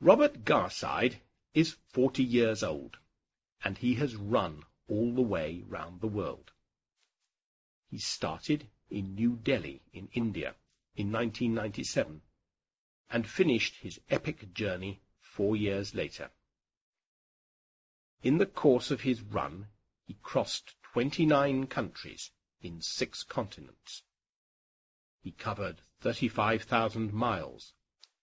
Robert Garside is forty years old, and he has run all the way round the world. He started in New Delhi in India in 1997 and finished his epic journey four years later. In the course of his run, he crossed 29 countries in six continents. He covered 35,000 miles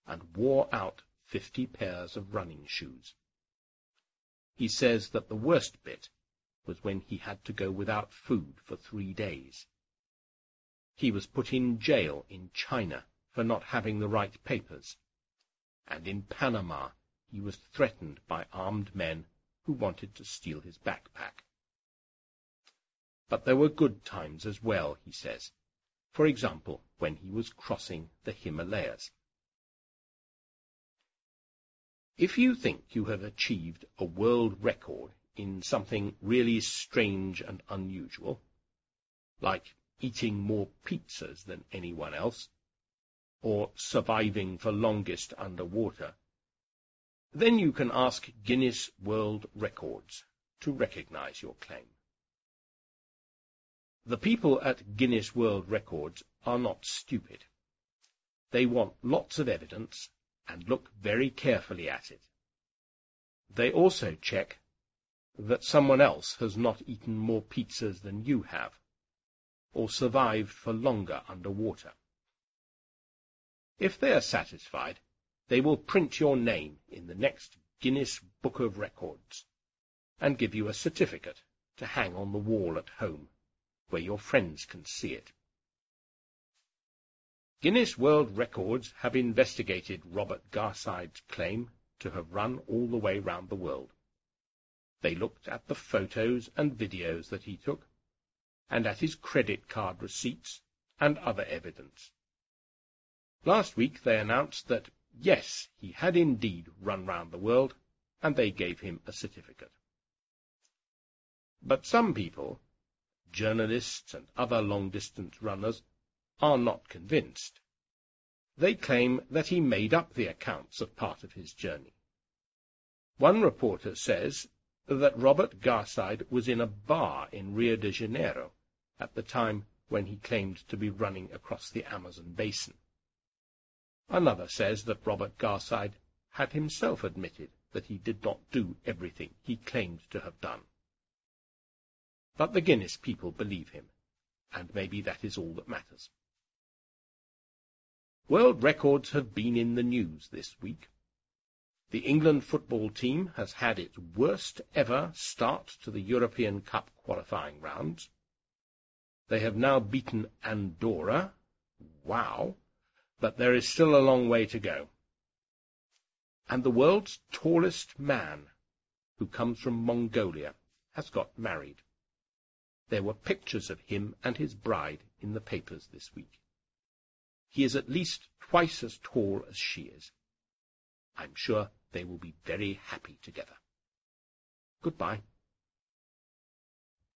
and wore out 50 pairs of running shoes. He says that the worst bit was when he had to go without food for three days. He was put in jail in China for not having the right papers, and in Panama he was threatened by armed men who wanted to steal his backpack. But there were good times as well, he says, for example, when he was crossing the Himalayas. If you think you have achieved a world record in something really strange and unusual, like eating more pizzas than anyone else, or surviving for longest underwater, then you can ask Guinness World Records to recognize your claim. The people at Guinness World Records are not stupid. They want lots of evidence and look very carefully at it. They also check that someone else has not eaten more pizzas than you have, or survived for longer underwater. If they are satisfied, they will print your name in the next Guinness Book of Records and give you a certificate to hang on the wall at home, where your friends can see it. Guinness World Records have investigated Robert Garside's claim to have run all the way round the world. They looked at the photos and videos that he took, and at his credit card receipts and other evidence. Last week they announced that, yes, he had indeed run round the world, and they gave him a certificate. But some people, journalists and other long-distance runners, are not convinced. They claim that he made up the accounts of part of his journey. One reporter says that Robert Garside was in a bar in Rio de Janeiro at the time when he claimed to be running across the Amazon basin. Another says that Robert Garside had himself admitted that he did not do everything he claimed to have done. But the Guinness people believe him, and maybe that is all that matters. World records have been in the news this week. The England football team has had its worst ever start to the European Cup qualifying rounds. They have now beaten Andorra. Wow! But there is still a long way to go. And the world's tallest man, who comes from Mongolia, has got married. There were pictures of him and his bride in the papers this week. He is at least twice as tall as she is. I'm sure they will be very happy together. Goodbye.